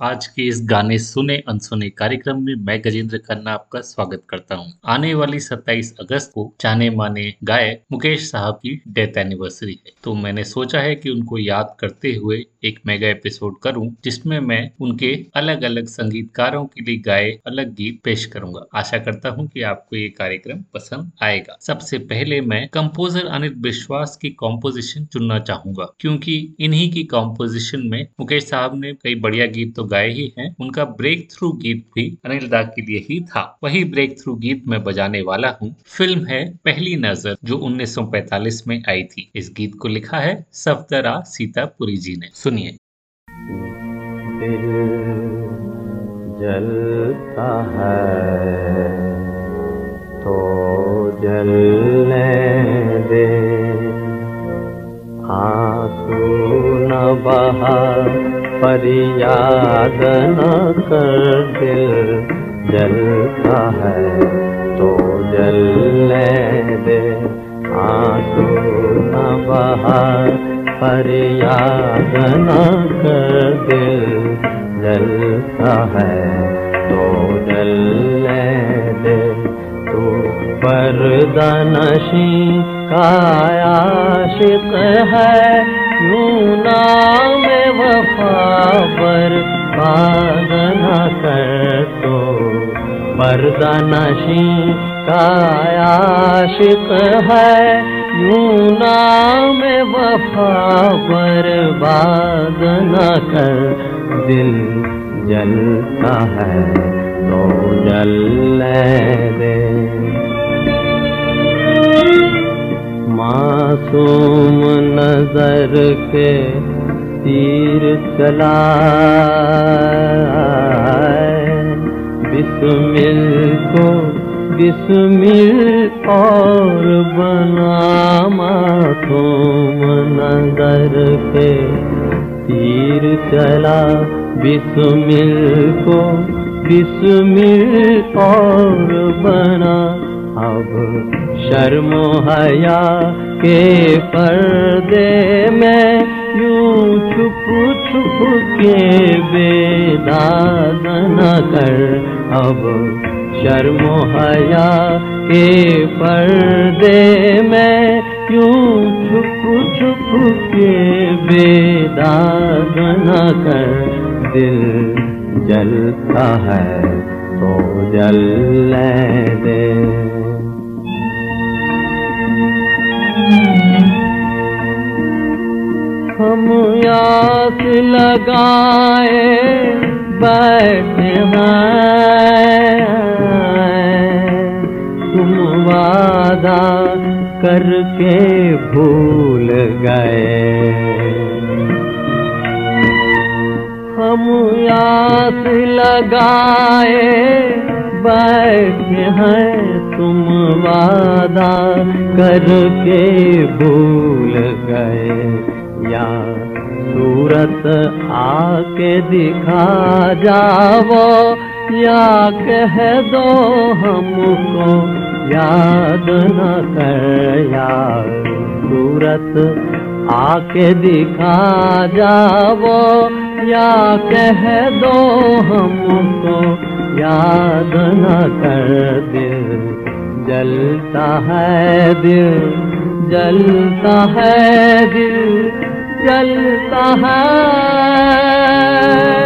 आज के इस गाने सुने अनसुने कार्यक्रम में मैं गजेंद्र खन्ना आपका स्वागत करता हूँ। आने वाली 27 अगस्त को जाने माने गायक मुकेश साहब की डेथ एनिवर्सरी है। तो मैंने सोचा है कि उनको याद करते हुए एक मेगा एपिसोड करूँ, जिसमें मैं उनके अलग अलग संगीतकारों के लिए गाए अलग गीत पेश करूँगा। आशा करता हूँ की आपको ये कार्यक्रम पसंद आएगा। सबसे पहले मैं कम्पोजर अनिल विश्वास की कॉम्पोजिशन चुनना चाहूँगा, क्यूँकी इन्ही की कॉम्पोजिशन में मुकेश साहब ने कई बढ़िया गीत तो गाए ही हैं। उनका ब्रेक थ्रू गीत भी अनिल दा के लिए ही था। वही ब्रेक थ्रू गीत मैं बजाने वाला हूँ। फ़िल्म है पहली नज़र, जो 1945 में आई थी। इस गीत को लिखा है सफदरा सीतापुरी जी ने। सुनिए। जलता है तो जलने दे। आँसू न बहा पर याद न कर दिल जलता है तो जलने दे। आँसू न बहा पर याद न कर दिल जलता है तो जलने दे। तू परदनशी का आशिक है यूँ नाम वफा पर न कर तो परदनशी का आशिक है। यूँ नाम वफा बर्बाद न कर। दिल जलता है तो जल दे। मासूम नज़र के तीर चला बिस्मिल को बिस्मिल और बना मासूम नज़र के तीर चला। बिस्मिल को बिस्मिल और बना अब शर्म हया के पर्दे में यूँ छुप छुप के बेदाग न कर। अब शर्म हया के पर्दे में यूँ छुप छुप के बेदाग न कर। दिल जलता है। तो जलने दे। हम यास लगाए बैठे हैं। तुम वादा करके भूल गए। हम यास लगाए, बैठे हैं तुम वादा करके भूल गए। या सूरत आके दिखा जाओ या कह दो हमको याद न कर। या सूरत आके दिखा जाओ या कह दो हमको, याद न कर दिल। जलता है दिल, जलता है दिल, जलता है।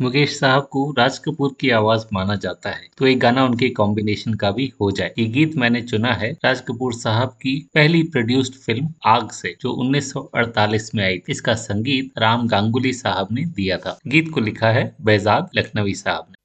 मुकेश साहब को राज कपूर की आवाज़ माना जाता है। तो एक गाना उनके कॉम्बिनेशन का भी हो जाए। ये गीत मैंने चुना है राज कपूर साहब की पहली प्रोड्यूस्ड फ़िल्म आग से, जो 1948 में आई थी। इसका संगीत राम गांगुली साहब ने दिया था। गीत को लिखा है बेजाद लखनवी साहब ने।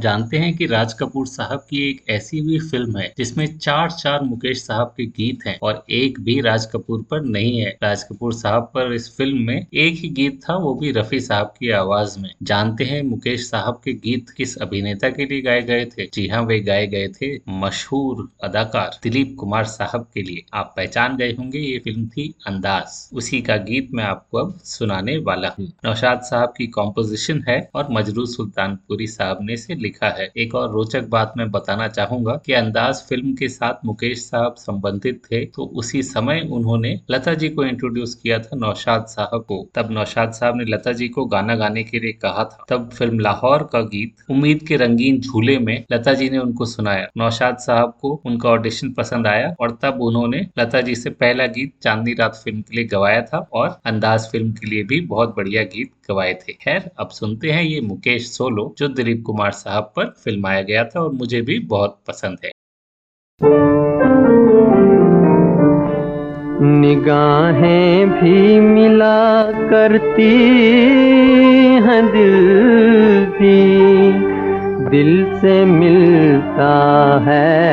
जानते हैं कि राज कपूर साहब की एक ऐसी भी फ़िल्म है, जिसमें चार चार मुकेश साहब के गीत हैं और एक भी राज कपूर पर नहीं है। राज कपूर साहब पर इस फ़िल्म में एक ही गीत था, वो भी रफी साहब की आवाज़ में। जानते हैं मुकेश साहब के गीत किस अभिनेता के लिए गाए गए थे? जी हाँ वे गाए गए थे मशहूर अदाकार दिलीप कुमार साहब के लिए। आप पहचान गए होंगे ये फ़िल्म थी अंदाज। उसी का गीत मैं आपको अब सुनाने वाला हूँ। नौशाद साहब की कॉम्पोजिशन है और मजरू सुल्तानपुरी साहब ने से लिखा है। एक और रोचक बात मैं बताना चाहूँगा कि अंदाज फ़िल्म के साथ मुकेश साहब संबंधित थे तो उसी समय उन्होंने लता जी को इंट्रोड्यूस किया था नौशाद साहब को। तब नौशाद साहब ने लता जी को गाना गाने के लिए कहा था। तब फ़िल्म लाहौर का गीत, उम्मीद के रंगीन झूले में लता जी ने उनको सुनाया। नौशाद साहब को उनका ऑडिशन पसंद आया और तब उन्होंने लता जी से पहला गीत चांदनी रात फ़िल्म के लिए गवाया था और अंदाज फ़िल्म के लिए भी बहुत बढ़िया गीत गवाए थे। खैर, अब सुनते हैं ये मुकेश सोलो, जो दिलीप कुमार साहब पर फिल्माया गया था और मुझे भी बहुत पसंद है। निगाहें भी मिला करती दिल की दिल से मिलता है।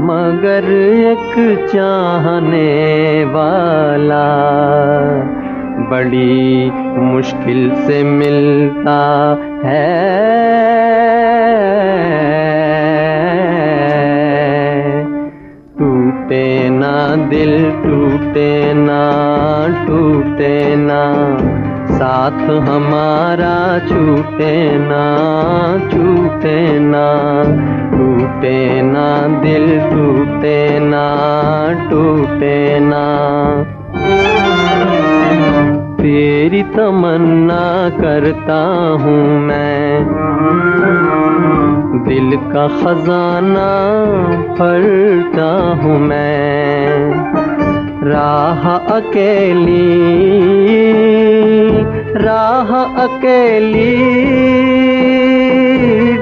मगर एक चाहने वाला बड़ी मुश्किल से मिलता है। टूटे ना दिल, टूटे ना टूटे ना साथ हमारा छूटे ना छूटे ना, टूटे ना, दिल टूटे ना टूटे ना। तेरी तमन्ना करता हूँ मैं। दिल का खजाना भरता हूँ मैं। राह अकेली राह अकेली।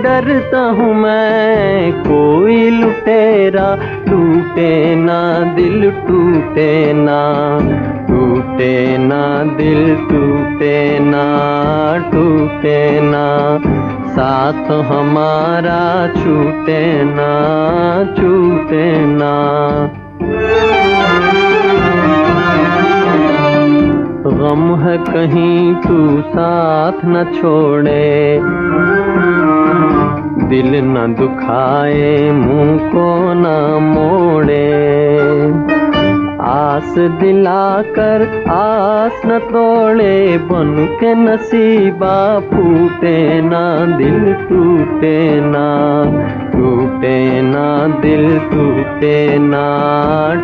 डरता हूँ मैं, कोई लुटेरा टूटे ना, दिल टूटे ना टूटे ना, दिल टूटे ना टूटे ना। साथ हमारा छूटे ना छूटे ना। गम है कहीं तू साथ न छोड़े। दिल न दुखाए मुँह को न मोड़े। आस दिलाकर आस न तोड़े, बन के नसीबा फूटे ना, दिल टूटे ना टूटे ना, दिल टूटे ना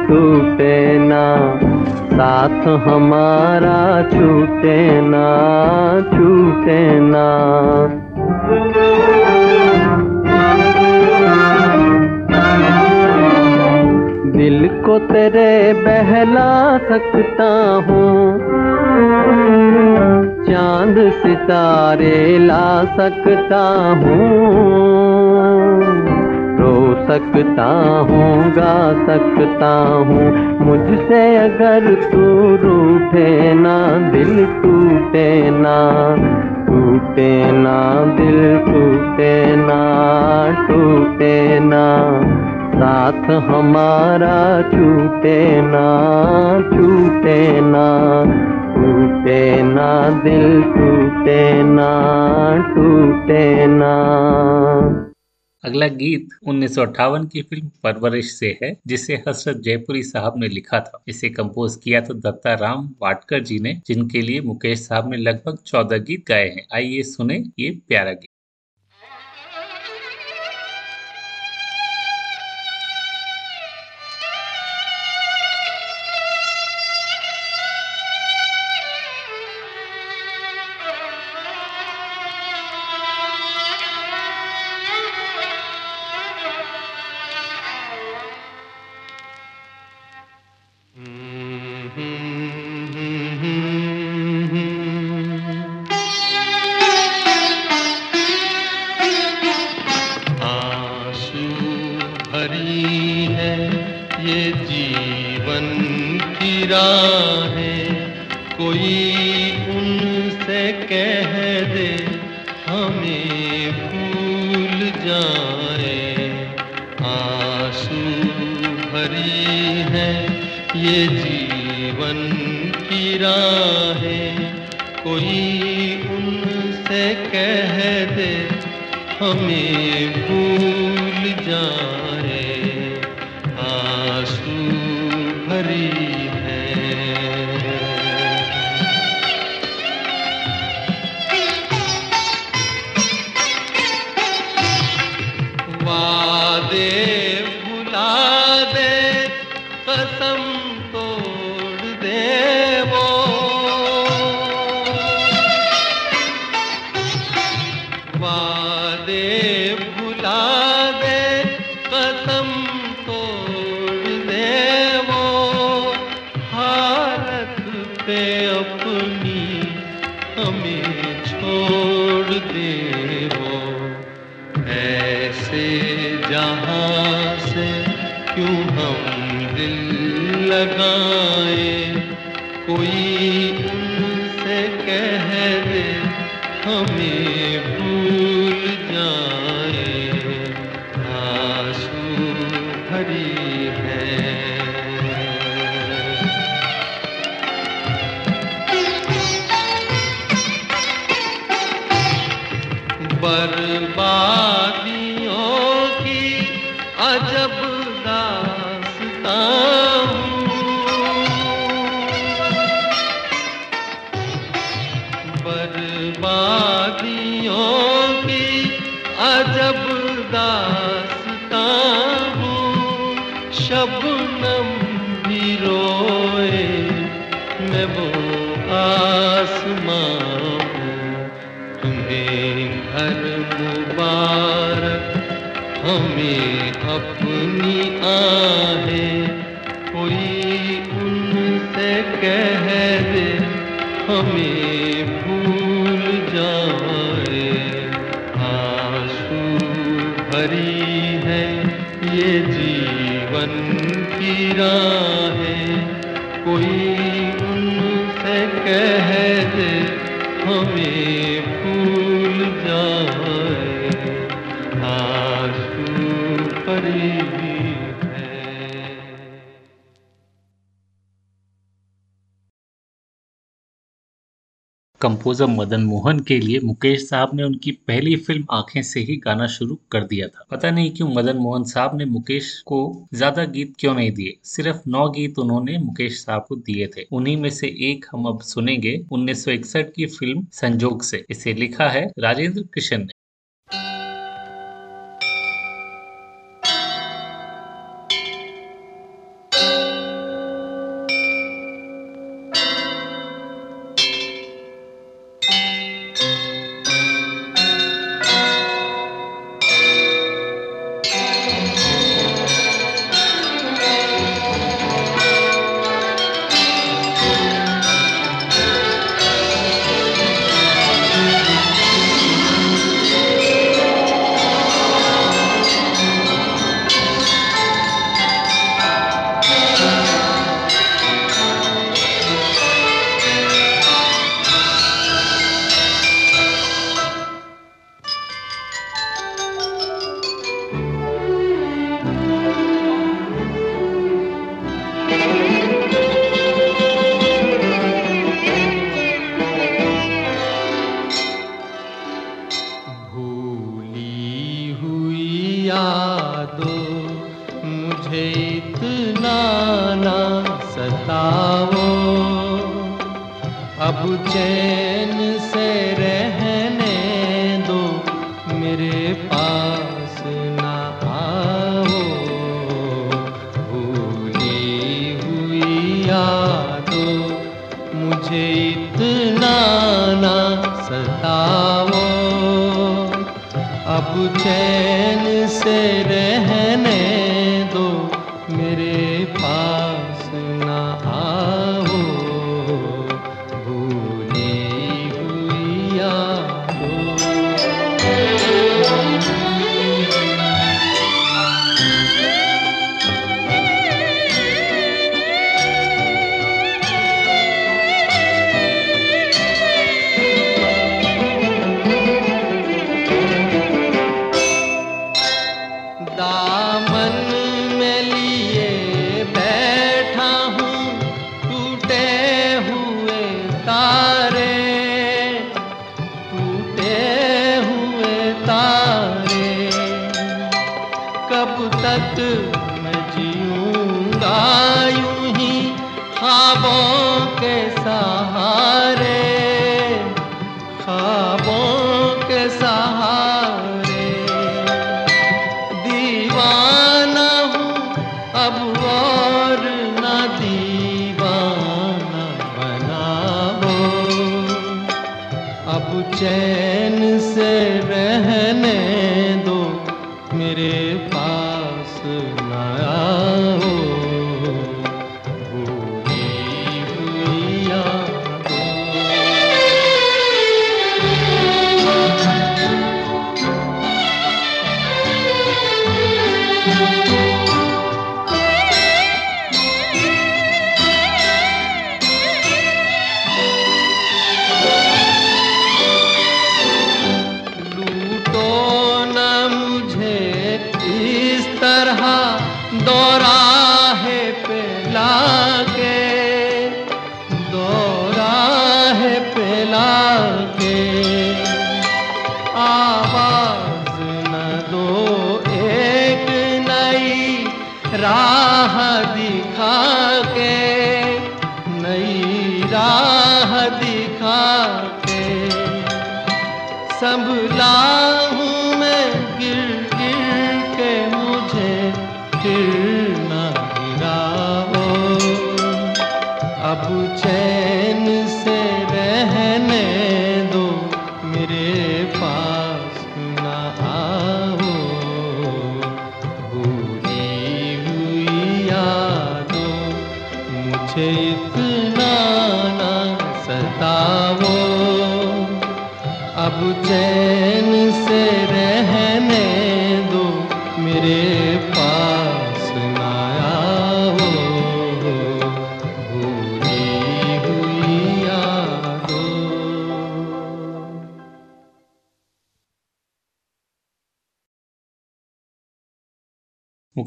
टूटे ना, साथ हमारा छूटे ना छूटे ना। तेरे बहला सकता हूँ। चाँद सितारे ला सकता हूँ। रो सकता हूँ, गा सकता हूँ। मुझसे अगर तू रूठे ना, दिल टूटे ना टूटे ना, दिल टूटे ना टूटे ना। साथ हमारा छूटे ना छूटे ना, टूटे ना, दिल टूटे ना टूटे ना। अगला गीत उन्नीस सौ अट्ठावन की फ़िल्म परवरिश से है, जिसे हसरत जयपुरी साहब ने लिखा था। इसे कंपोज किया तो दत्ता राम वाटकर जी ने, जिनके लिए मुकेश साहब ने लगभग चौदह गीत गाए हैं। आइए सुने ये प्यारा गीत। वादे भुला कंपोजर मदन मोहन के लिए मुकेश साहब ने उनकी पहली फ़िल्म आँखें से ही गाना शुरू कर दिया था। पता नहीं क्यों मदन मोहन साहब ने मुकेश को ज़्यादा गीत क्यों नहीं दिए? सिर्फ़ नौ गीत उन्होंने मुकेश साहब को दिए थे। उन्हीं में से एक हम अब सुनेंगे उन्नीस सौ इकसठ की फ़िल्म संजोग से। इसे लिखा है राजेंद्र कृष्ण ने।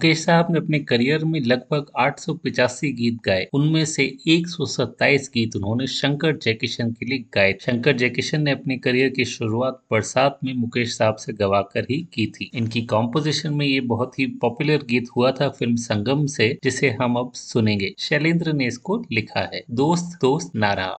मुकेश साहब ने अपने करियर में लगभग आठ गीत गाए। उनमें से 127 गीत उन्होंने शंकर जयकिशन के लिए गाए शंकर जयकिशन ने अपने करियर की शुरुआत बरसात में मुकेश साहब से गवाकर ही की थी। इनकी कॉम्पोजिशन में ये बहुत ही पॉपुलर गीत हुआ था फ़िल्म संगम से, जिसे हम अब सुनेंगे। शैलेंद्र ने इसको लिखा है। दोस्त दोस्त नारा।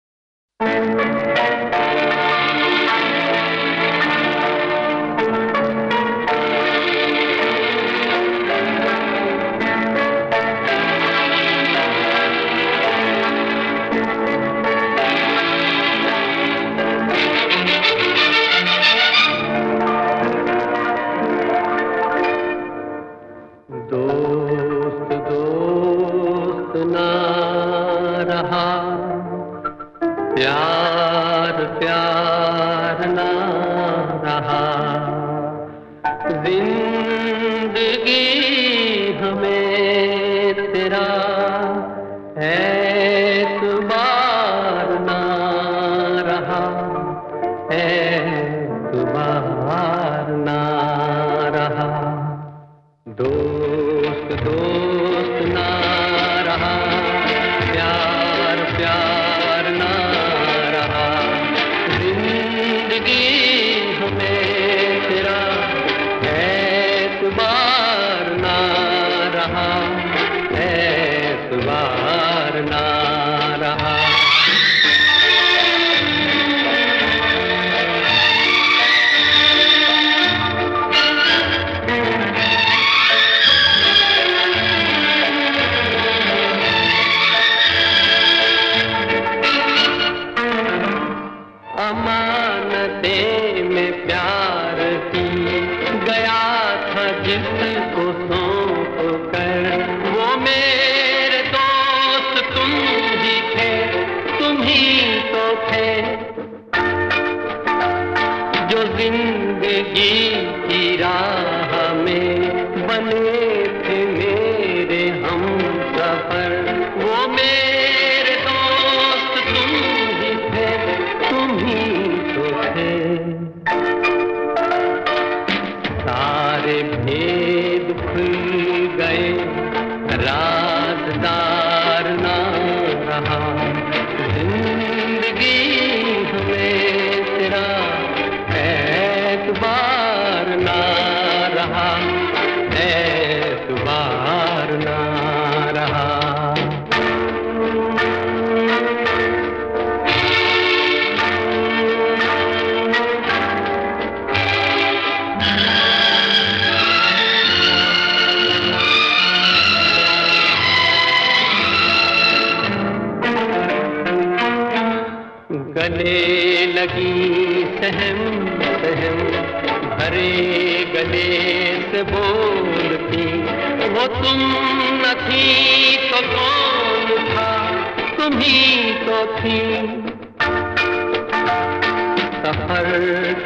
रहा। प्यार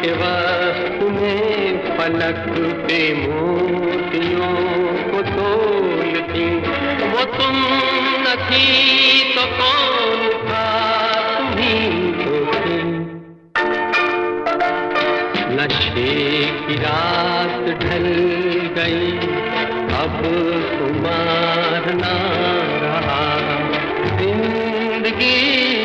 के वक्त में पलक पे मोतियों को तोलती। वो तुम न थी तो कौन था? तो नशे की रात ढल गई, अब ना रहा। ज़िंदगी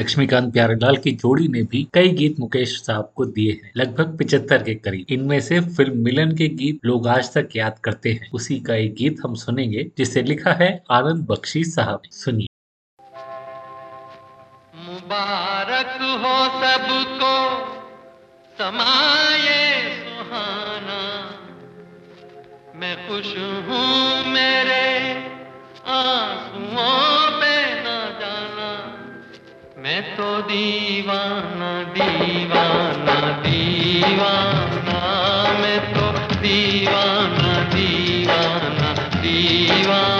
लक्ष्मीकांत प्यारेलाल की जोड़ी ने भी कई गीत मुकेश साहब को दिए हैं। लगभग पिछहत्तर के करीब। इनमें से फ़िल्म मिलन के गीत लोग आज तक याद करते हैं। उसी का एक गीत हम सुनेंगे, जिसे लिखा है आनंद बख्शी साहब। सुनिए। मुबारक हो सबको, समाये सुहाना। मैं खुश हूँ मेरे आंसुओं तो दीवाना दीवाना दीवाना मैं तो दीवाना दीवाना दीवाना।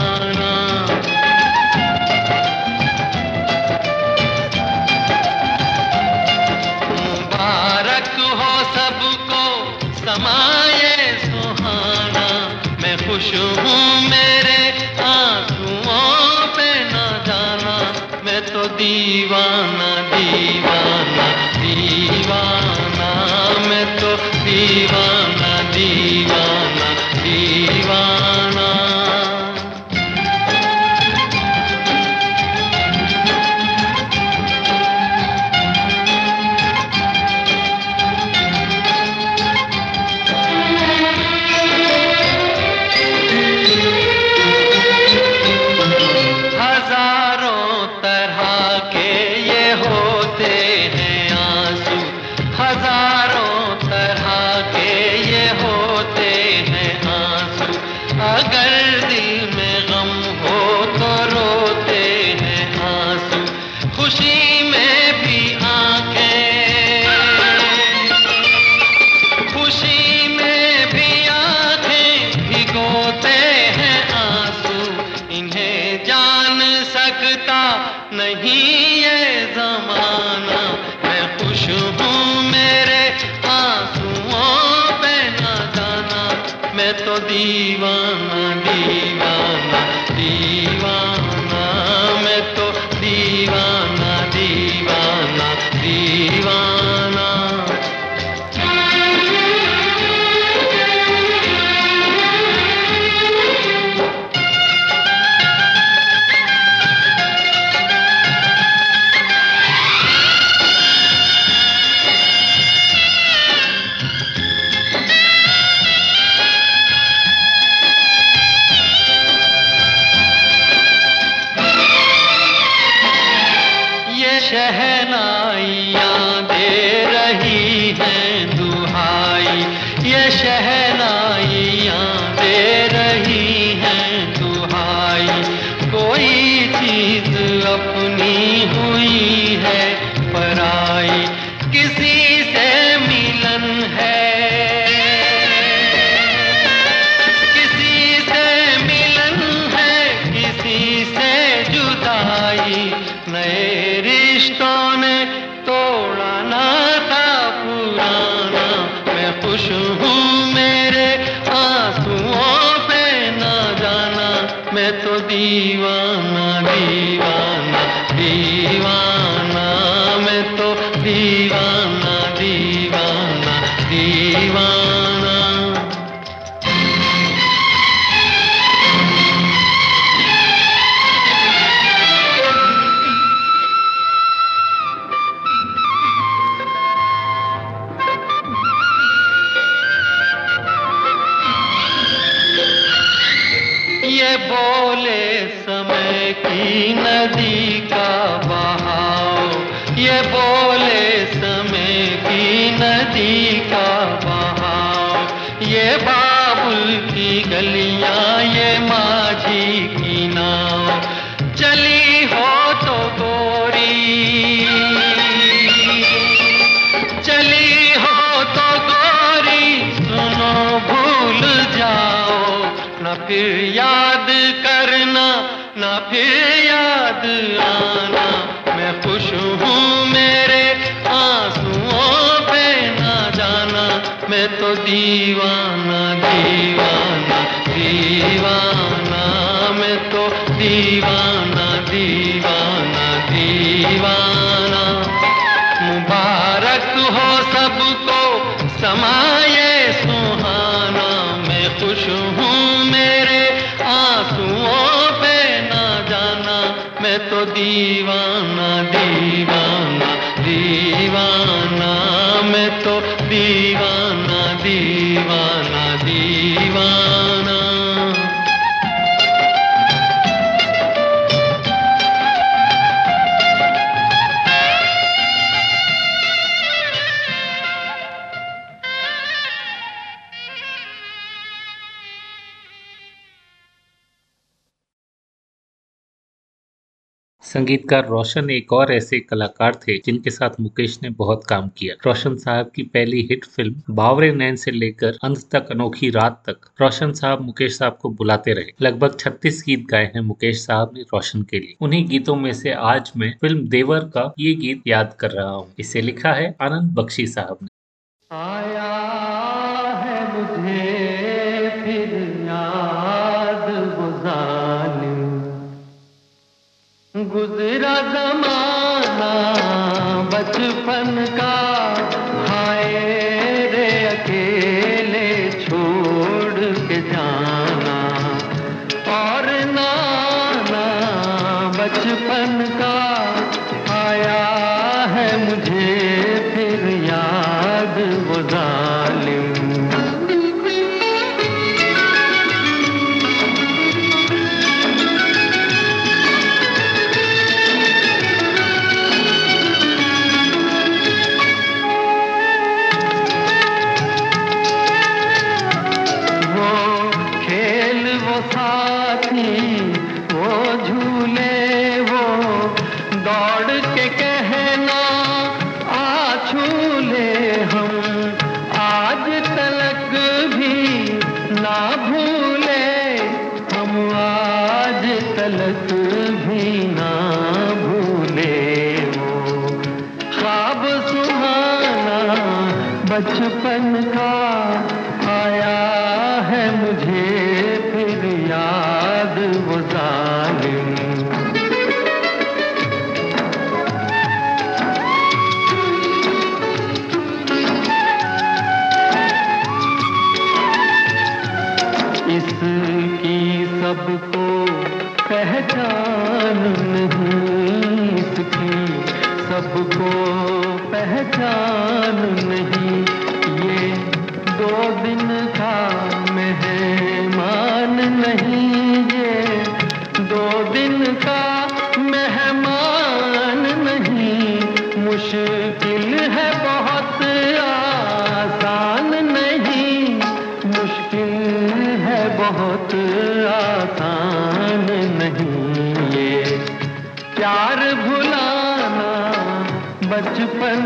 खुश हूँ मेरे आंसुओं पे ना जाना। मैं तो दीवाना दीवाना दीवाना। मैं तो दीवाना। संगीतकार रोशन एक और ऐसे कलाकार थे जिनके साथ मुकेश ने बहुत काम किया। रोशन साहब की पहली हिट फ़िल्म बावरे नैन से लेकर अंत तक अनोखी रात तक रोशन साहब मुकेश साहब को बुलाते रहे। लगभग 36 गीत गाए हैं मुकेश साहब ने रोशन के लिए। उन्हीं गीतों में से आज मैं फ़िल्म देवर का ये गीत याद कर रहा हूँ। इसे लिखा है आनंद बख्शी साहब ने। आया गुजरा जमाना बचपन का सबको पहचान नहीं इसकी सबको पहचान नहीं। ये दो दिन का मेहमान नहीं ये। दो दिन का मेहमान नहीं। मुश्किल है बहुत, आसान नहीं। मुश्किल है बहुत। प्यार भुलाना बचपन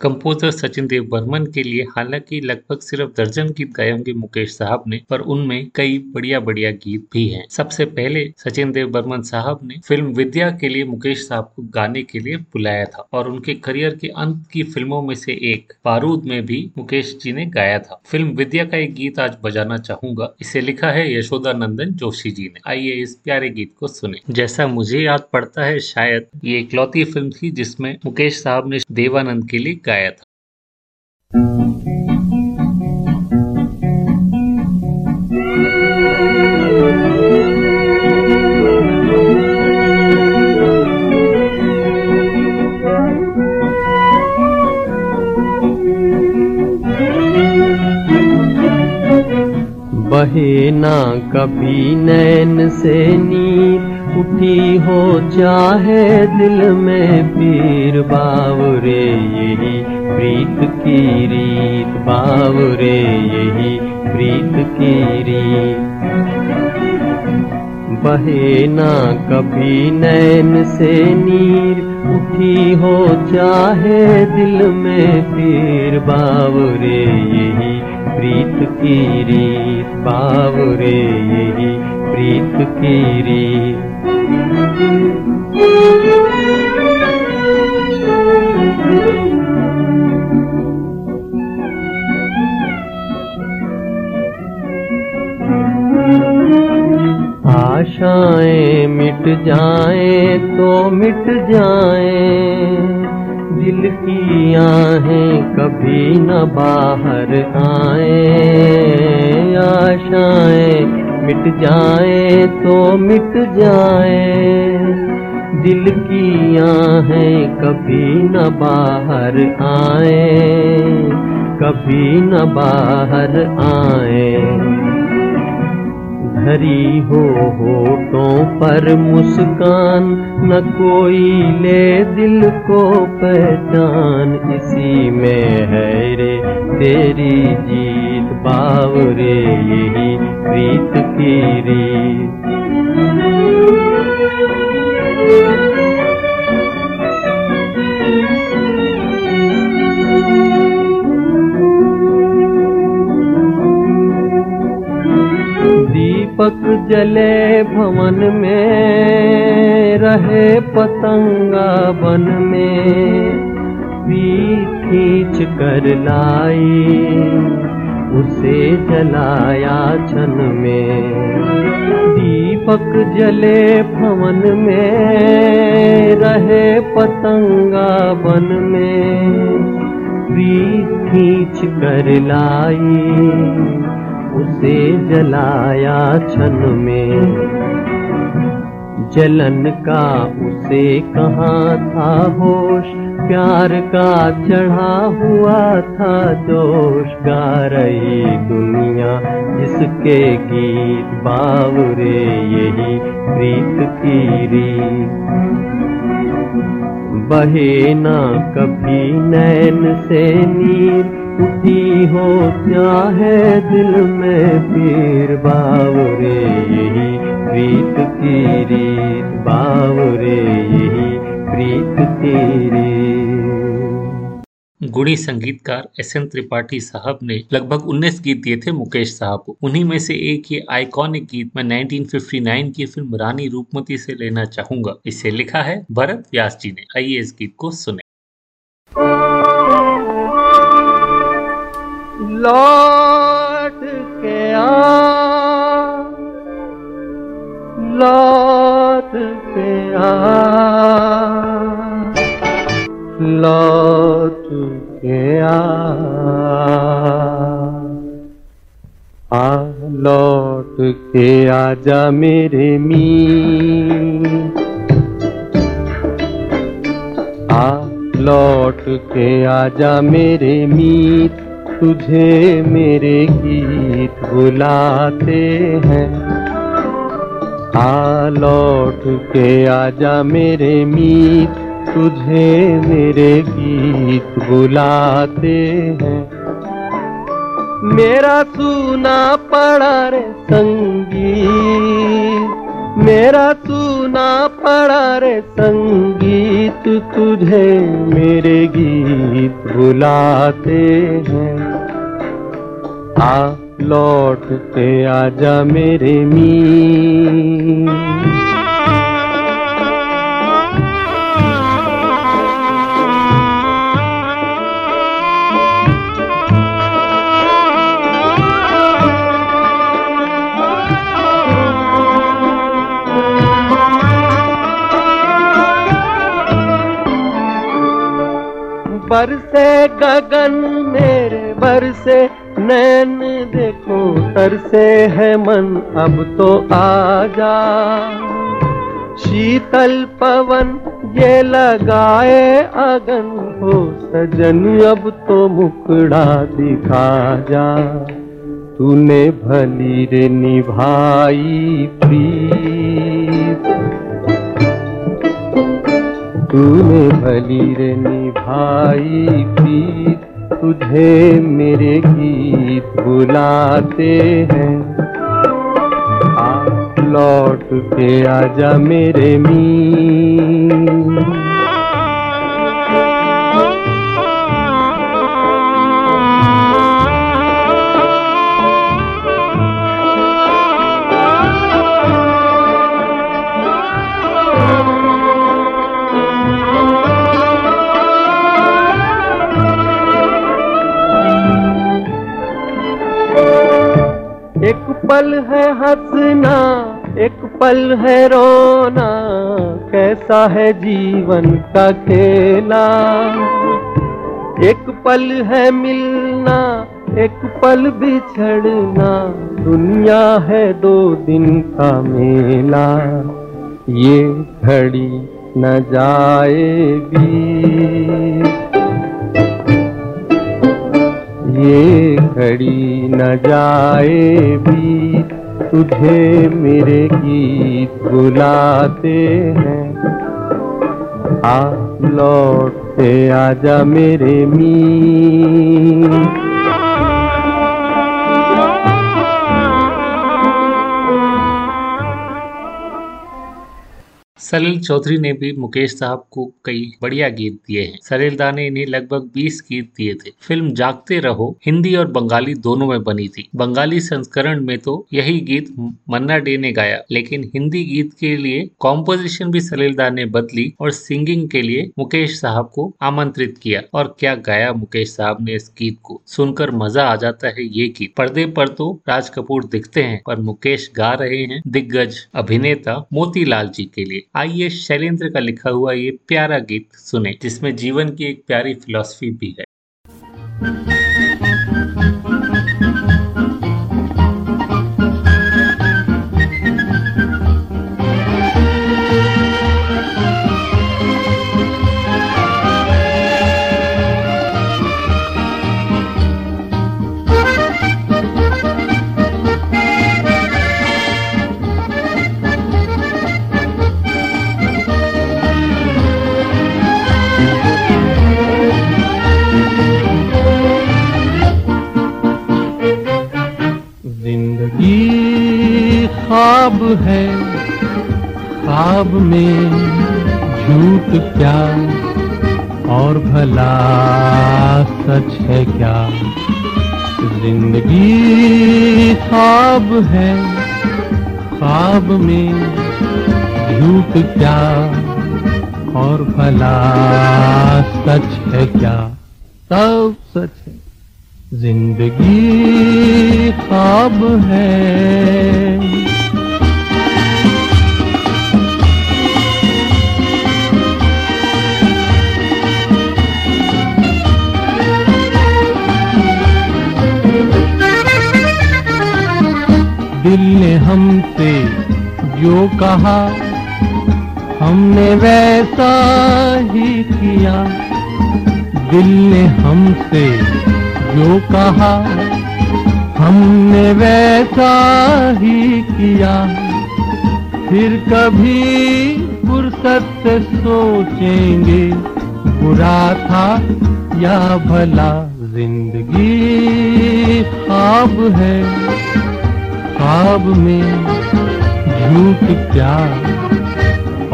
कंपोजर सचिन देव बर्मन के लिए, हालाँकि लगभग सिर्फ़ दर्जन गीत गाए होंगे मुकेश साहब ने, पर उनमें कई बढ़िया बढ़िया गीत भी हैं। सबसे पहले सचिन देव बर्मन साहब ने फ़िल्म विद्या के लिए मुकेश साहब को गाने के लिए बुलाया था और उनके करियर के अंत की फ़िल्मों में से एक, बारूद में भी मुकेश जी ने गाया था। फ़िल्म विद्या का एक गीत आज बजाना चाहूँगा, इसे लिखा है यशोदा नंदन जोशी जी ने। आइए इस प्यारे गीत को सुने। जैसा मुझे याद पड़ता है, शायद ये इकलौती फ़िल्म थी जिसमें मुकेश साहब ने देवानंद के लिए गाया था बहे ना कभी नैन से नीर उठी हो चाहे दिल में पीर बावरे, यही प्रीत की रीत, बावरे, यही प्रीत की रीत। बहे ना कभी नैन से नीर उठी हो चाहे दिल में पीर बावरे, यही प्रीत की रीत बावरे यही प्रीत की रीत। आशाएँ मिट जाएँ तो मिट जाएँ। दिल की आहें कभी न बाहर आए। आशाएँ मिट जाए तो मिट जाए। दिल की आहें कभी न बाहर आए। कभी न बाहर आए। धरी हो होठों पर मुस्कान, न कोई ले दिल को पहचान। इसी में है रे, तेरी जीत बावरे, यही प्रीत की रीत। दीपक जले भवन में, रहे पतंगा बन में। पीठ खींच कर लाई, उसे जलाया छन में। दीपक जले भवन में, रहे पतंगा बन में। पीठ खींच कर लाई उसे जलाया छन में। जलन का उसे कहाँ था होश, प्यार का चढ़ा हुआ था जोश गा रही दुनिया जिसके गीत बावरे, यही प्रीत की रीत। बहे ना कभी नैन से नीर उठी हो चाहे दिल में पीर बावरे? यही प्रीत की रीत, बावरे, यही प्रीत की रीत। गुणी संगीतकार एस एन त्रिपाठी साहब ने लगभग 19 गीत दिए थे मुकेश साहब। को उन्हीं में से एक ये आइकॉनिक गीत मैं 1959 की फ़िल्म रानी रूपमती से लेना चाहूँगा। इसे लिखा है भरत व्यास जी ने। आइए इस गीत को सुने। लौट के आ। लौट के आ। लौट के आ। लौट के आजा मेरे मी आ, लौट के आजा मेरे मीत तुझे मेरे गीत बुलाते हैं। आ लौट के आजा मेरे मीत, तुझे मेरे गीत बुलाते हैं। मेरा सुना पड़ा रे संगीत मेरा तू ना पड़ा रे संगीत, तुझे मेरे गीत बुलाते हैं। आ लौटते आजा मेरे मी बरसे गगन मेरे बरसे, नैन देखो तरसे है मन, अब तो आजा। शीतल पवन ये लगाए अगन हो, सजन अब तो मुकड़ा दिखा जा। तूने भली रे निभाई प्रीत। तूने भली रे निभाई पीत तुझे मेरे गीत बुलाते हैं। लौट के आजा मेरे मी पल है हंसना, एक पल है रोना, कैसा है जीवन का खेला? एक पल है मिलना, एक पल बिछड़ना, दुनिया है दो दिन का मेला। ये घड़ी न जाएगी। ये घड़ी न जाए भी तुझे मेरे गीत बुलाते हैं। आ लौट आजा मेरे मी सलील चौधरी ने भी मुकेश साहब को कई बढ़िया गीत दिए हैं। सलील दा ने इन्हें लगभग 20 गीत दिए थे। फ़िल्म जागते रहो, हिंदी और बंगाली दोनों में बनी थी। बंगाली संस्करण में तो यही गीत मन्ना डे ने गाया, लेकिन हिंदी गीत के लिए कॉम्पोजिशन भी सलील दा ने बदली और सिंगिंग के लिए मुकेश साहब को आमंत्रित किया। और क्या गाया मुकेश साहब ने इस गीत को? सुनकर मज़ा आ जाता है ये गीत। पर्दे पर तो राज कपूर दिखते हैं, पर मुकेश गा रहे हैं दिग्गज अभिनेता मोतीलाल जी के लिए। आइए शैलेंद्र का लिखा हुआ ये प्यारा गीत सुने, जिसमें जीवन की एक प्यारी फिलॉसफी भी है। ज़िंदगी ख्वाब है, ख्वाब में झूठ क्या? और भला सच है क्या? ज़िंदगी ख्वाब है, ख्वाब में झूठ क्या? और भला सच है क्या? सब सच ज़िंदगी ख्वाब है। दिल ने हमसे जो कहा, हमने वैसा ही किया। दिल ने हमसे जो कहा, हमने वैसा ही किया। फिर कभी फुर्सत से सोचेंगे, बुरा था या भला ज़िंदगी ख्वाब है। ख्वाब में झूठ क्या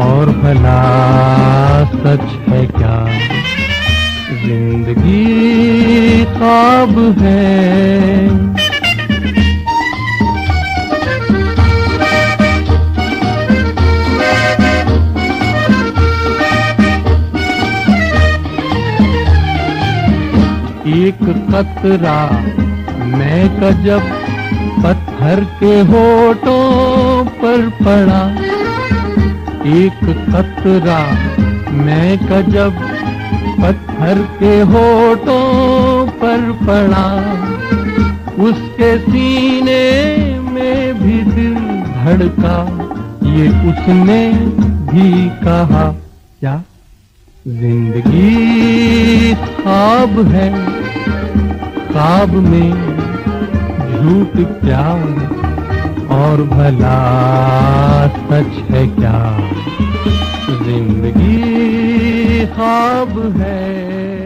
और भला सच है क्या? ज़िंदगी ख्वाब है। एक कतरा मैं कजब पत्थर के होठों पर पड़ा। एक कतरा मैं कजब पत्थर के होठों पर पड़ा। उसके सीने में भी दिल धड़का, ये उसने भी कहा। क्या? ज़िंदगी ख्वाब है ख्वाब में झूठ क्या? और भला सच है क्या? ज़िंदगी ख्वाब है।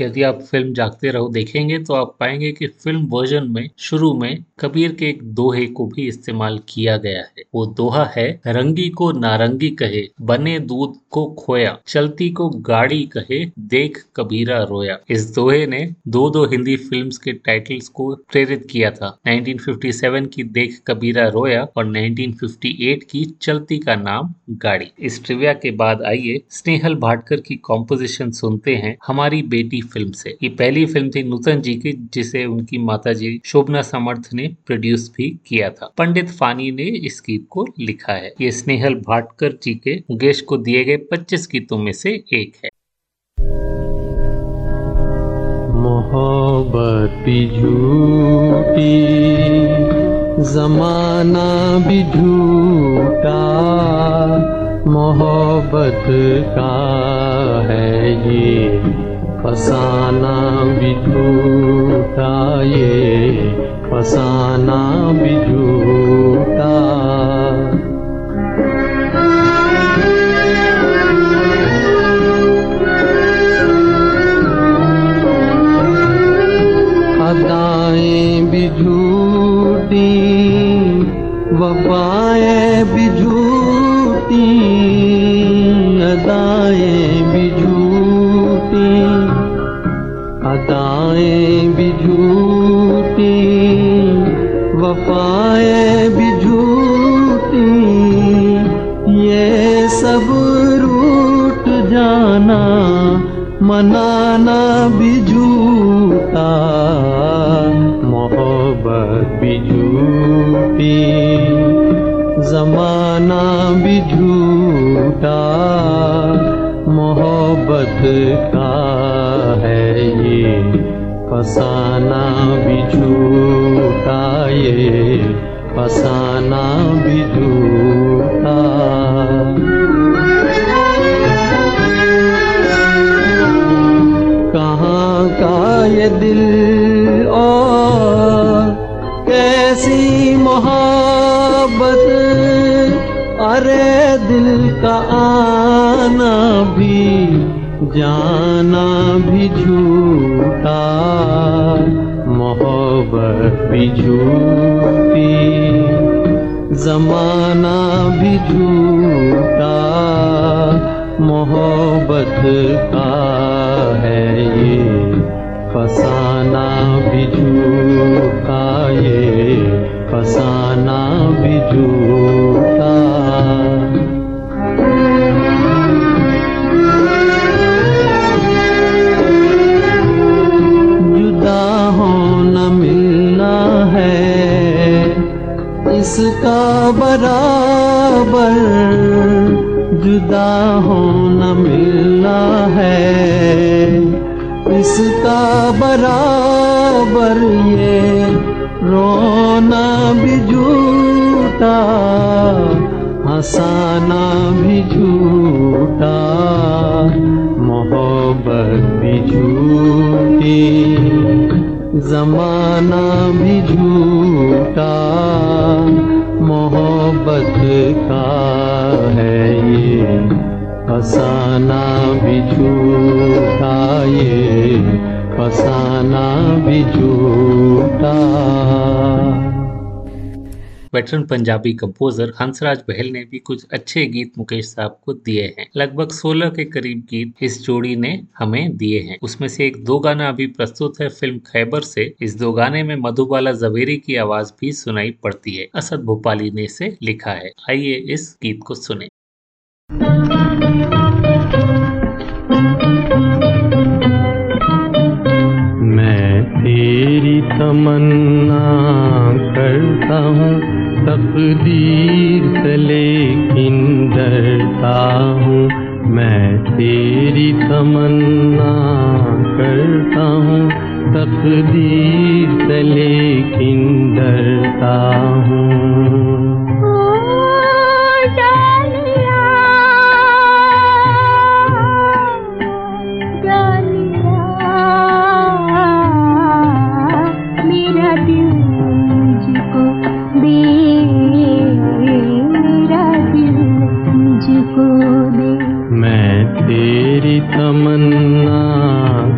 यदि आप फ़िल्म जागते रहो, देखेंगे तो आप पाएँगे कि फ़िल्म वर्जन में, शुरू में कबीर के एक दोहे को भी इस्तेमाल किया गया है। वो दोहा है, रंगी को नारंगी कहे, बने दूध को खोया, चलती को गाड़ी कहे, देख कबीरा रोया। इस दोहे ने दो दो हिंदी फिल्म्स के टाइटल्स को प्रेरित किया था। 1957 की देख कबीरा रोया और 1958 की चलती का नाम गाड़ी। इस ट्रिविया के बाद आइए, स्नेहल भाटकर की कॉम्पोजिशन सुनते हैं, हमारी बेटी फ़िल्म से। ये पहली फ़िल्म थी नूतन जी की, जिसे उनकी माता जी शोभना समर्थ ने प्रोड्यूस भी किया था। पंडित फानी ने इस गीत को लिखा है। ये स्नेहल भाटकर जी के मुकेश को दिए गए 25 गीतों में से एक है। झूठी, जमाना भी झूठा, मोहब्बत का है ये। फसाना भी झूठा ये फसाना भी झूठा। अदाएँ भी झूठी अदाएँ भी झूठी, वफाएँ भी झूठी। ये सब रूठ जाना, मनाना भी झूठा, मोहब्बत भी झूठी। फसाना भी झूठा ये फसाना भी झूठा। कहाँ का ये दिल और कैसी मोहब्बत? अरे दिल का आना भी, जाना भी झूठा। मोहब्बत भी झूठी, जमाना भी झूठा, मोहब्बत का है ये, फसाना भी झूठा, ये फसाना भी झूठा। हंसाना भी झूठा, मोहब्बत भी झूठी, जमाना भी झूठा, मोहब्बत का है ये, फसाना भी झूठा, ये फसाना भी झूठा। वेटरन पंजाबी कंपोजर हंसराज बहल ने भी कुछ अच्छे गीत मुकेश साहब को दिए हैं। लगभग 16 के करीब गीत इस जोड़ी ने हमें दिए हैं। उसमें से एक दो गाना अभी प्रस्तुत है, फ़िल्म खैबर से। इस दो गाने में मधुबाला जवेरी की आवाज़ भी सुनाई पड़ती है। असद भोपाली ने इसे लिखा है। आइए इस गीत को सुने। मैं तेरी तमन्ना करता हूँ। तकदीर से लेकिन डरता हूँ। मैं तेरी तमन्ना करता हूँ। तकदीर से लेकिन डरता हूँ। तमन्ना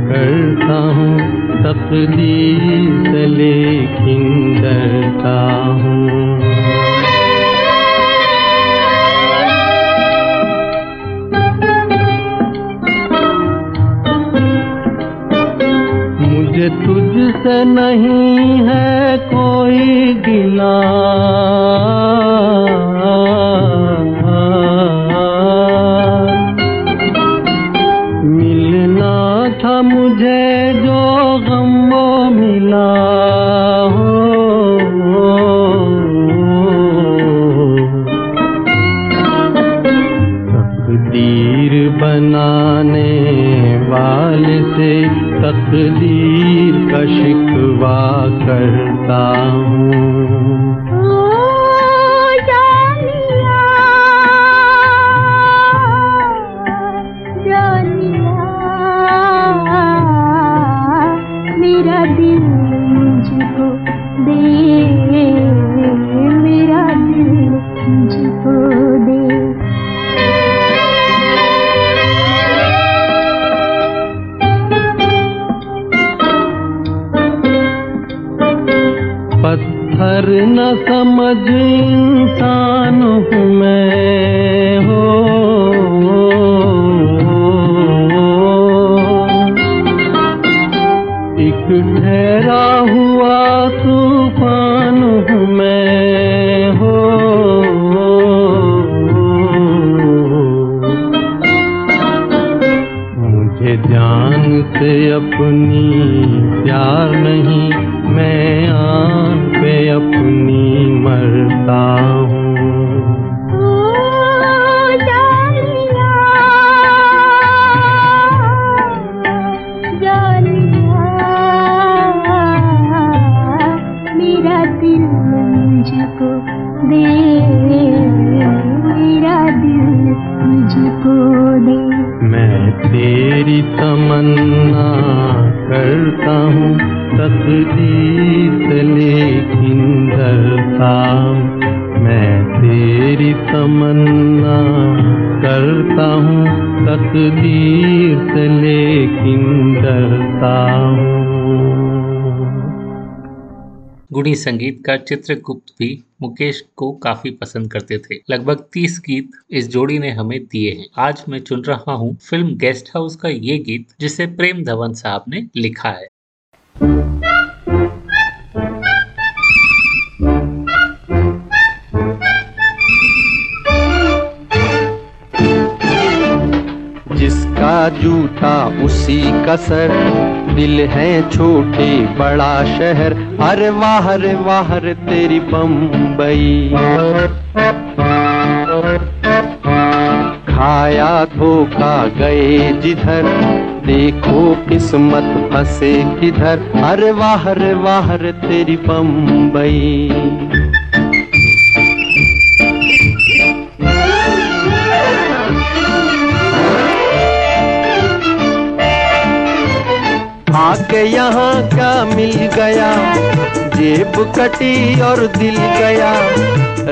करता हूँ तकदीर लेकिन डरता हूँ। मुझे तुझसे नहीं है कोई गिला। शिकवा करता गुणी संगीत का चित्रगुप्त भी मुकेश को काफ़ी पसंद करते थे। लगभग तीस गीत इस जोड़ी ने हमें दिए हैं। आज मैं चुन रहा हूँ फ़िल्म गेस्ट हाउस का ये गीत, जिसे प्रेम धवन साहब ने लिखा है। जूता उसी का सर। दिल है छोटे, बड़ा शहर। अरे वाह रे वाह तेरी बम्बई। खाया, धोखा, गए जिधर। देखो किस्मत फंसे किधर। अरे वाह रे वाह तेरी बम्बई। आके यहाँ क्या मिल गया? जेब कटी और दिल गया।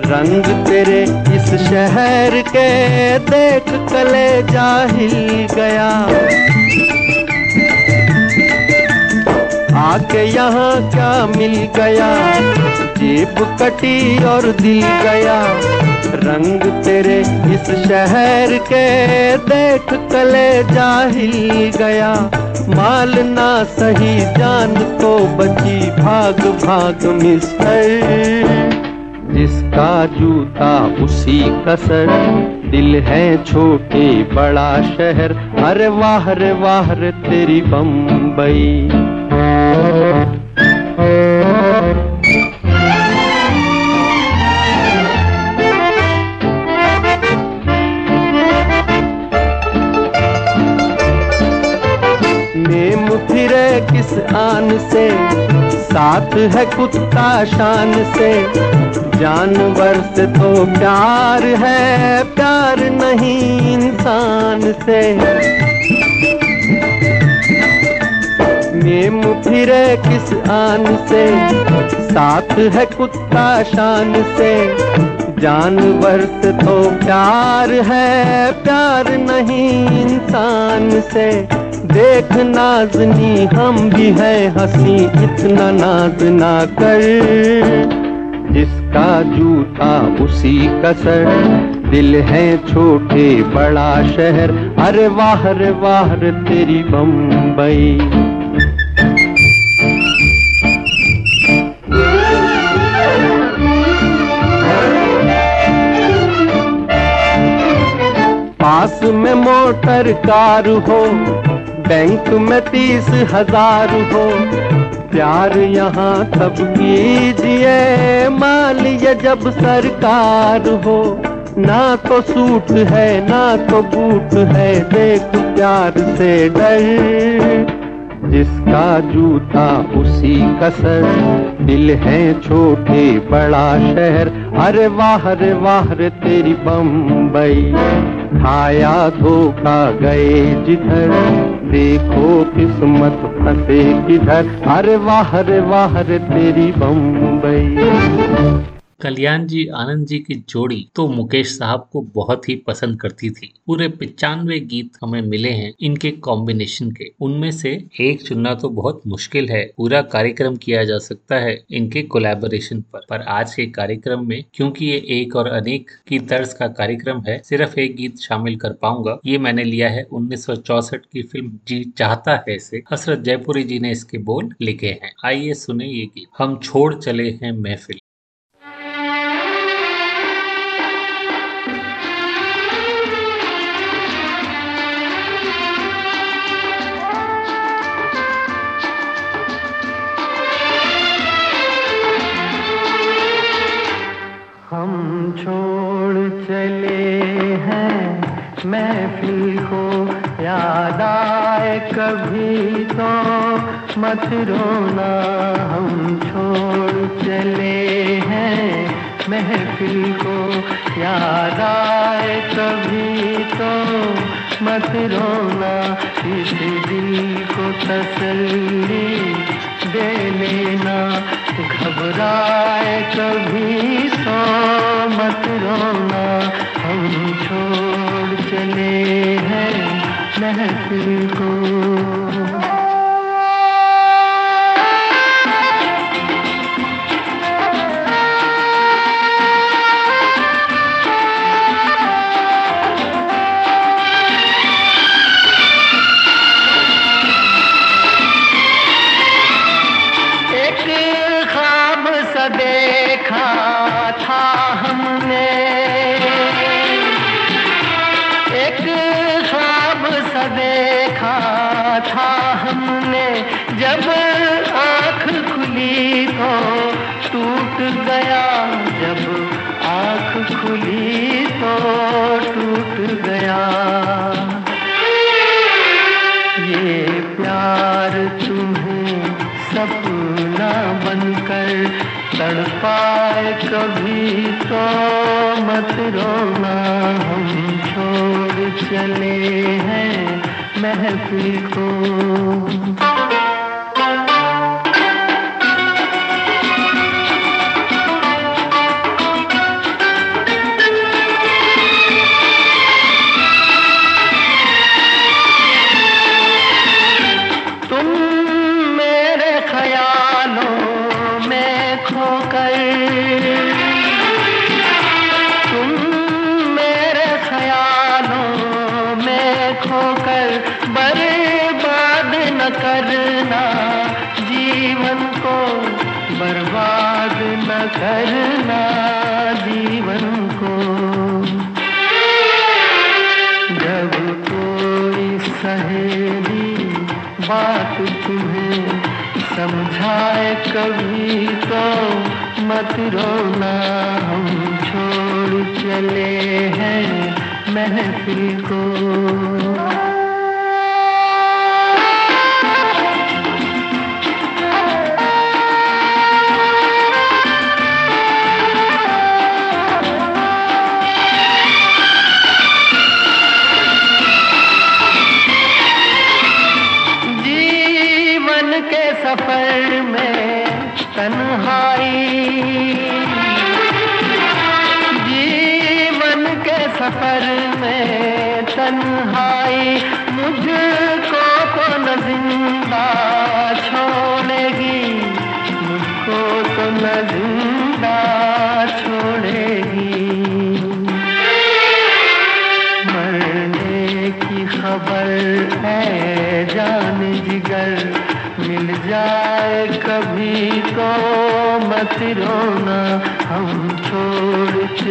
रंग तेरे इस शहर के देख कले जा हिल गया। आके यहाँ क्या मिल गया? जेब कटी और दिल गया। रंग तेरे इस शहर के देख कले जाहिल गया। माल ना सही, जान तो बची भाग भाग मिस्टर। जिसका जूता उसी कसर, दिल है छोटे बड़ा शहर। अरे वाह रे वाह तेरी बम्बई। से। साथ है कुत्ता शान से। जानवर से तो प्यार है, प्यार नहीं इंसान से। नेम फिरे किस आन से। साथ है कुत्ता शान से। जानवर से तो प्यार है, प्यार नहीं इंसान से। देख नाजनी, हम भी है हँसी, इतना नाज ना कर। जिसका जूता उसी कसर दिल है छोटे बड़ा शहर अरे वाह रे वाह तेरी बम्बई। पास में मोटर कार हो बैंक में तीस हज़ार हो। प्यार यहाँ तब कीजिए माल ये जब सरकार हो। ना तो सूट है, ना तो बूट है, देख प्यार से डर। जिसका जूता उसी कसर दिल है छोटे, बड़ा शहर। अरे वाह रे वाह रे तेरी बम्बई। खाया, धोखा, गए जिधर। देखो किस्मत, फंसे किधर। अरे वाह रे वाह रे तेरी बम्बई। कल्याण जी, आनंद जी की जोड़ी तो मुकेश साहब को बहुत ही पसंद करती थी। पूरे पिचानवे गीत हमें मिले हैं इनके कॉम्बिनेशन के। उनमें से एक चुनना तो बहुत मुश्किल है। पूरा कार्यक्रम किया जा सकता है इनके कोलैबोरेशन पर। पर आज के कार्यक्रम में, क्योंकि ये एक और अनेक की तर्ज का कार्यक्रम है, सिर्फ़ एक गीत शामिल कर पाऊँगा। ये मैंने लिया है उन्नीस की फ़िल्म जी चाहता है से। हसरत जयपुरी जी ने इसके बोल लिखे हैं। आइए सुने ये गीत। हम छोड़ चले हैं महफिल। चले हैं, महफिल को याद आए कभी तो। मत रोना, हम छोड़ चले हैं, महफिल को याद आए कभी तो। मत रोना, इस दिल को तसल्ली दे लेना घबराए कभी तो मत रोना। हम छोड़ चले हैं महफिल को। खुली तो टूट गया। ये प्यार तुम्हें सपना बनकर तड़पाए कभी तो मत रोना, हम छोड़ चले हैं महफिल को। रोना छोड़ चले हैं महफिल को।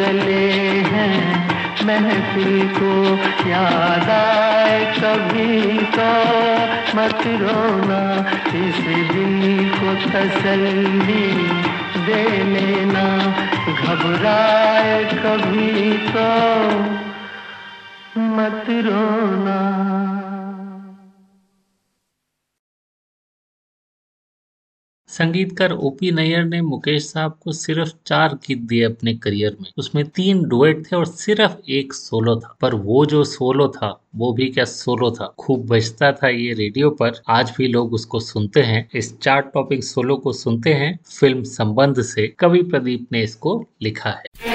चले हैं। महफिल को याद आए कभी तो। मत रोना, इस दिल को तसल्ली दे लेना घबराए कभी तो। मत रोना। संगीतकार ओपी नैयर ने मुकेश साहब को सिर्फ़ चार गीत दिए अपने करियर में। उसमें तीन डुएट थे और सिर्फ़ एक सोलो था। पर वो जो सोलो था, वो भी क्या सोलो था? खूब बजता था ये रेडियो पर। आज भी लोग उसको सुनते हैं। इस चार्ट टॉपिंग सोलो को सुनते हैं फ़िल्म संबंध से। कवि प्रदीप ने इसको लिखा है।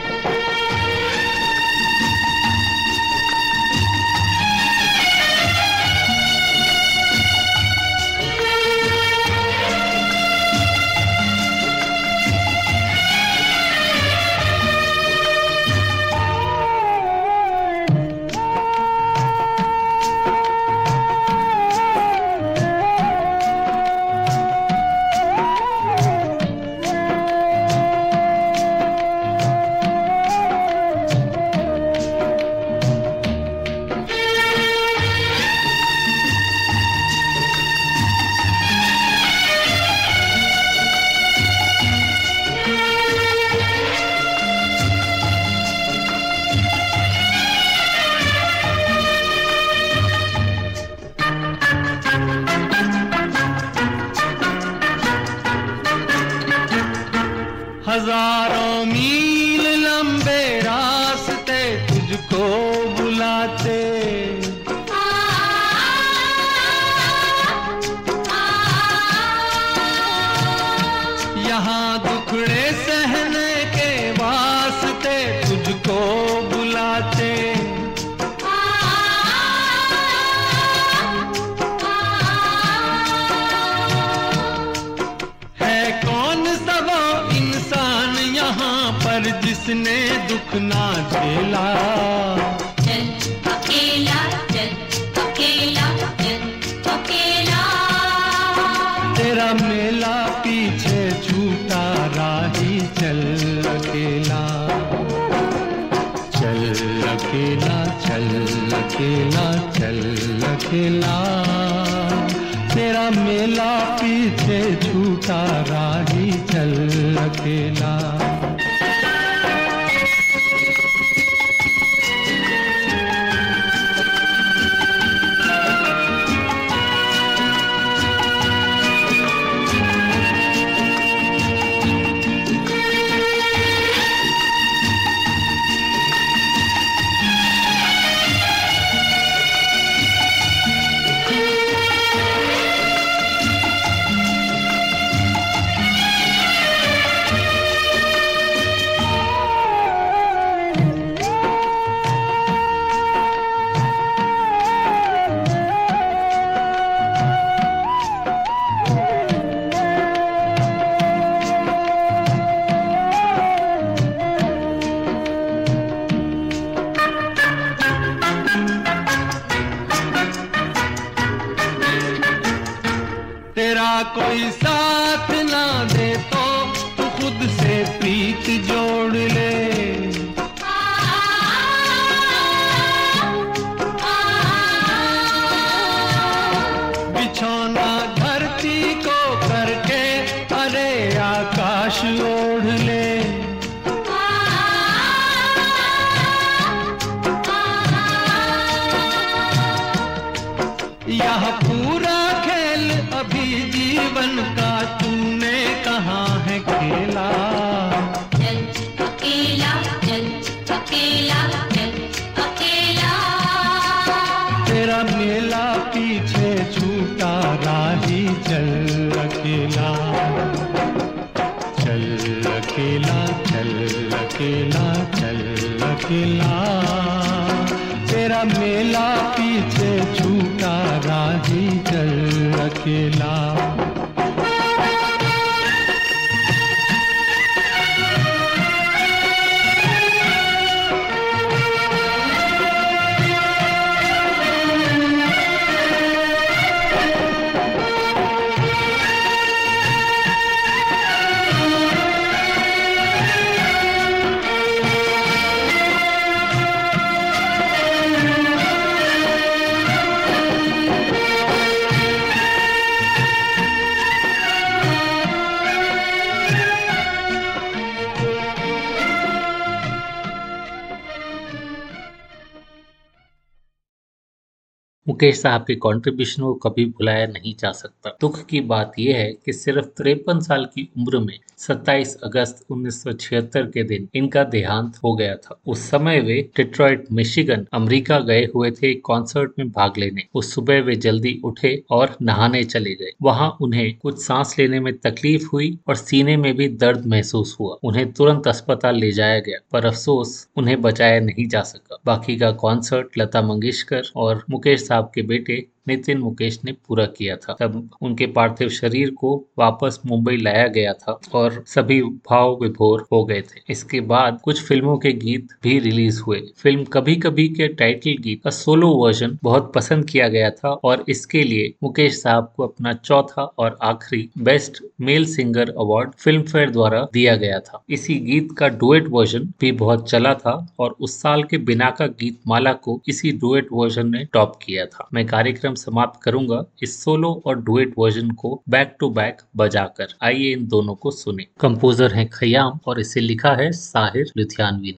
मुकेश साहब के कंट्रीब्यूशन को कभी भुलाया नहीं जा सकता। दुख की बात यह है कि सिर्फ़ तिरपन साल की उम्र में 27 अगस्त 1976 के दिन इनका देहांत हो गया था। उस समय वे डिट्रॉइट मिशिगन अमेरिका गए हुए थे कॉन्सर्ट में भाग लेने। उस सुबह वे जल्दी उठे और नहाने चले गए। वहाँ उन्हें कुछ सांस लेने में तकलीफ़ हुई और सीने में भी दर्द महसूस हुआ। उन्हें तुरंत अस्पताल ले जाया गया, पर अफसोस उन्हें बचाया नहीं जा सका। बाकी का कॉन्सर्ट लता मंगेशकर और मुकेश साहब के बेटे नितिन मुकेश ने पूरा किया था। तब उनके पार्थिव शरीर को वापस मुंबई लाया गया था और सभी भाव विभोर हो गए थे। इसके बाद कुछ फ़िल्मों के गीत भी रिलीज़ हुए। फ़िल्म कभी कभी के टाइटल गीत का सोलो वर्जन बहुत पसंद किया गया था और इसके लिए मुकेश साहब को अपना चौथा और आखिरी best male singer award Filmfare द्वारा दिया गया था। इसी गीत का डुएट वर्जन भी बहुत चला था और उस साल के बिना का गीत माला को इसी डुएट वर्जन ने टॉप किया था। मैं कार्यक्रम समाप्त करूँगा इस सोलो और डुएट वर्जन को बैक टू बैक बजाकर। आइए इन दोनों को सुने। कंपोजर हैं खयाम और इसे लिखा है साहिर लुधियानवी ने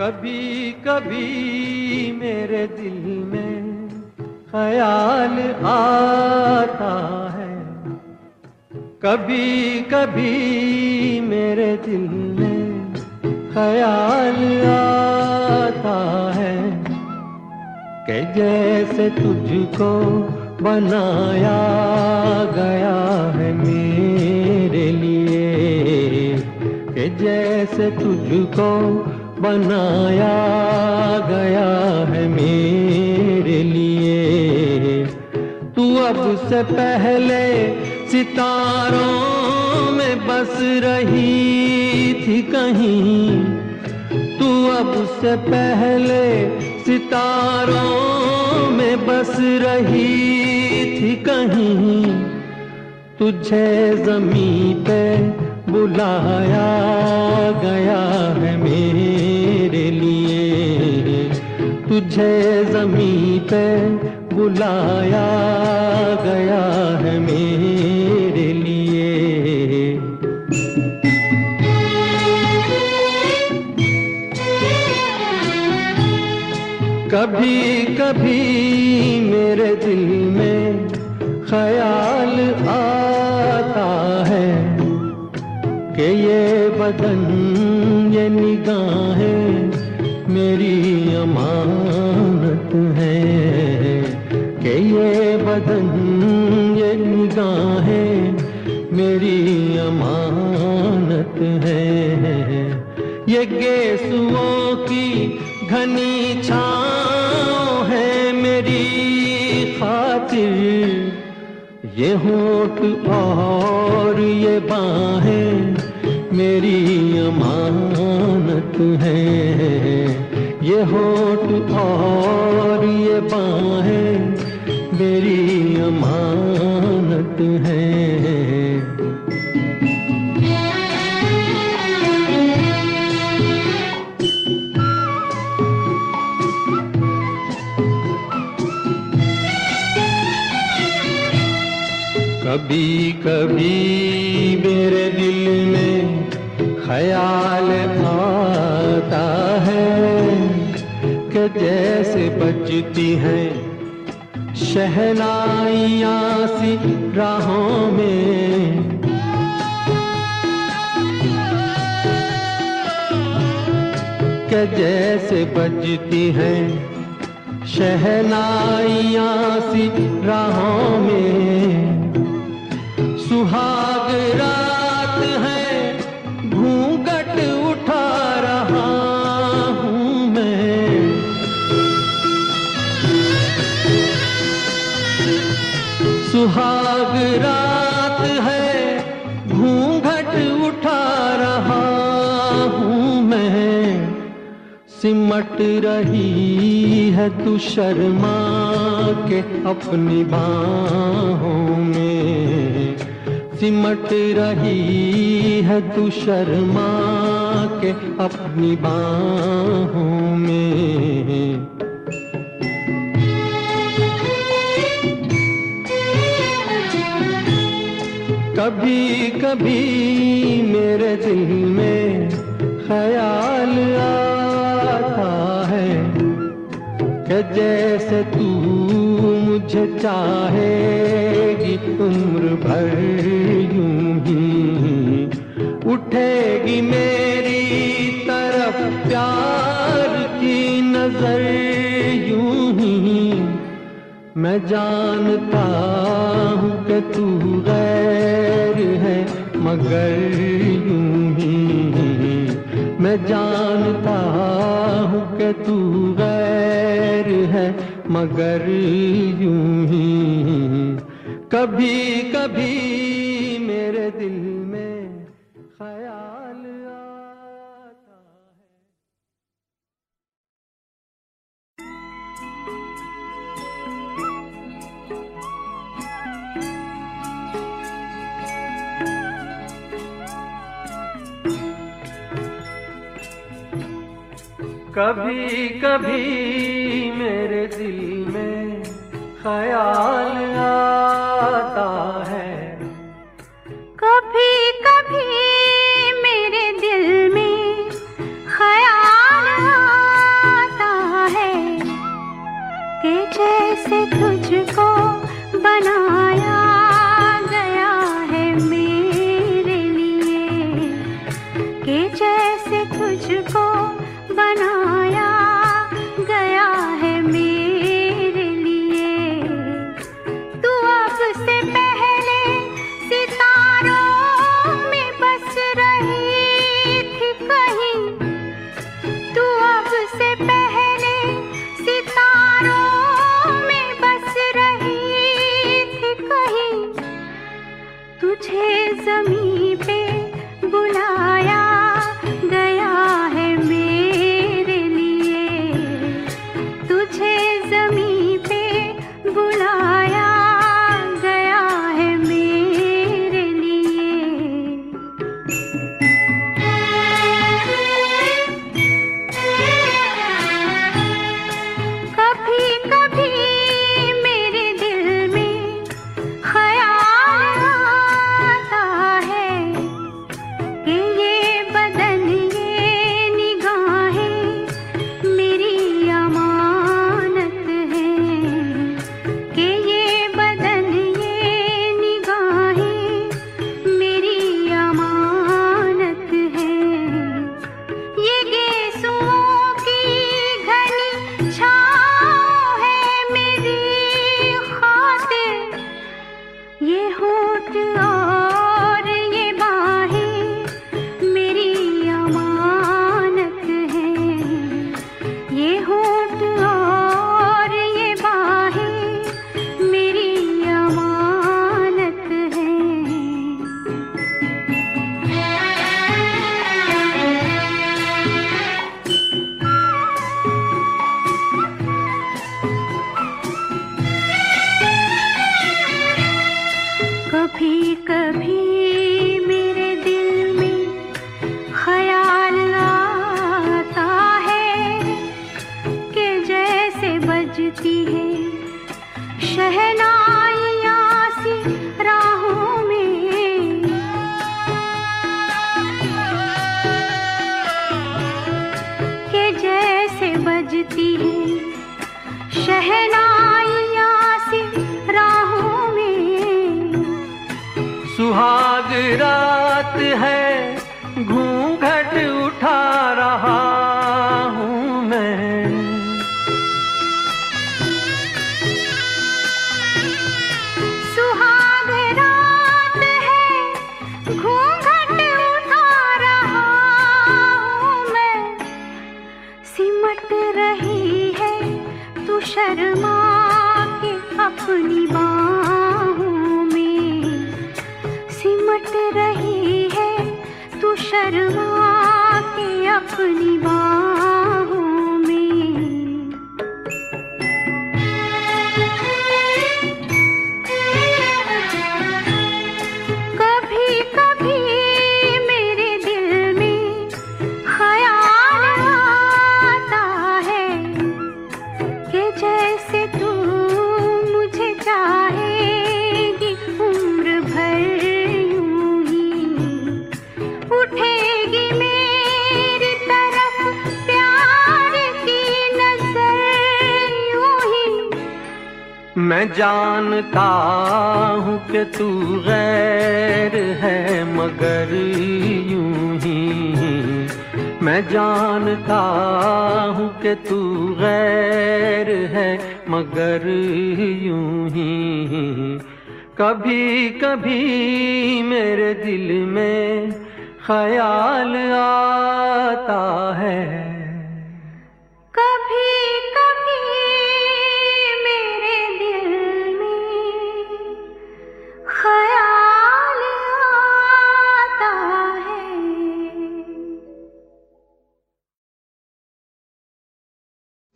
कभी कभी मेरे दिल में ख्याल आता है। कभी कभी मेरे दिल में ख्याल आता है कि जैसे तुझको बनाया गया है मेरे लिए, कि जैसे तुझको बनाया गया है मेरे लिए। अब से पहले सितारों में बस रही थी कहीं। तू अब से पहले सितारों में बस रही थी कहीं। तुझे जमी पे बुलाया गया है मेरे लिए। तुझे जमी पे बुलाया गया है मेरे लिए। कभी कभी मेरे दिल में ख्याल आता है कि ये बदन, ये निगाहें मेरी अमानत है। कि ये बदन, ये निगाहें मेरी अमानत है। ये गेसुओं की घनी छाँव है मेरी खातिर। ये होठ और ये बाहें मेरी अमानत है। ये होठ और ये बाहें मेरी अमानत है। कभी कभी मेरे दिल में ख्याल आता है कि जैसे बजती हैं शहनाइयाँ सी राहों में। कि जैसे बजती हैं शहनाइयाँ सी राहों में। सुहाग रात सुहाग रात है, घूंघट उठा रहा हूँ मैं। सिमट रही है तू शर्मा के अपनी बाहों में। सिमट रही है तू शर्मा के अपनी बाहों में। कभी कभी मेरे दिल में ख्याल आता है कि जैसे तू मुझे चाहेगी, उम्र भर यूँ ही उठेगी मेरी तरफ़ प्यार की नज़र यूँ ही। मैं जानता हूँ कि तू मगर यूँ ही मैं जानता हूँ कि तू गैर है, मगर यूँ ही कभी कभी मेरे दिल कभी कभी मेरे दिल में ख्याल शहनाइयाँ सी राहों में। कि जैसे बजती है शहनाइयाँ सी राहों में। सुहाग रात है घूंघट जानता हूँ कि तू गैर है, मगर यूँ ही। मैं जानता हूँ कि तू गैर है, मगर यूँ ही। कभी कभी मेरे दिल में ख्याल आता है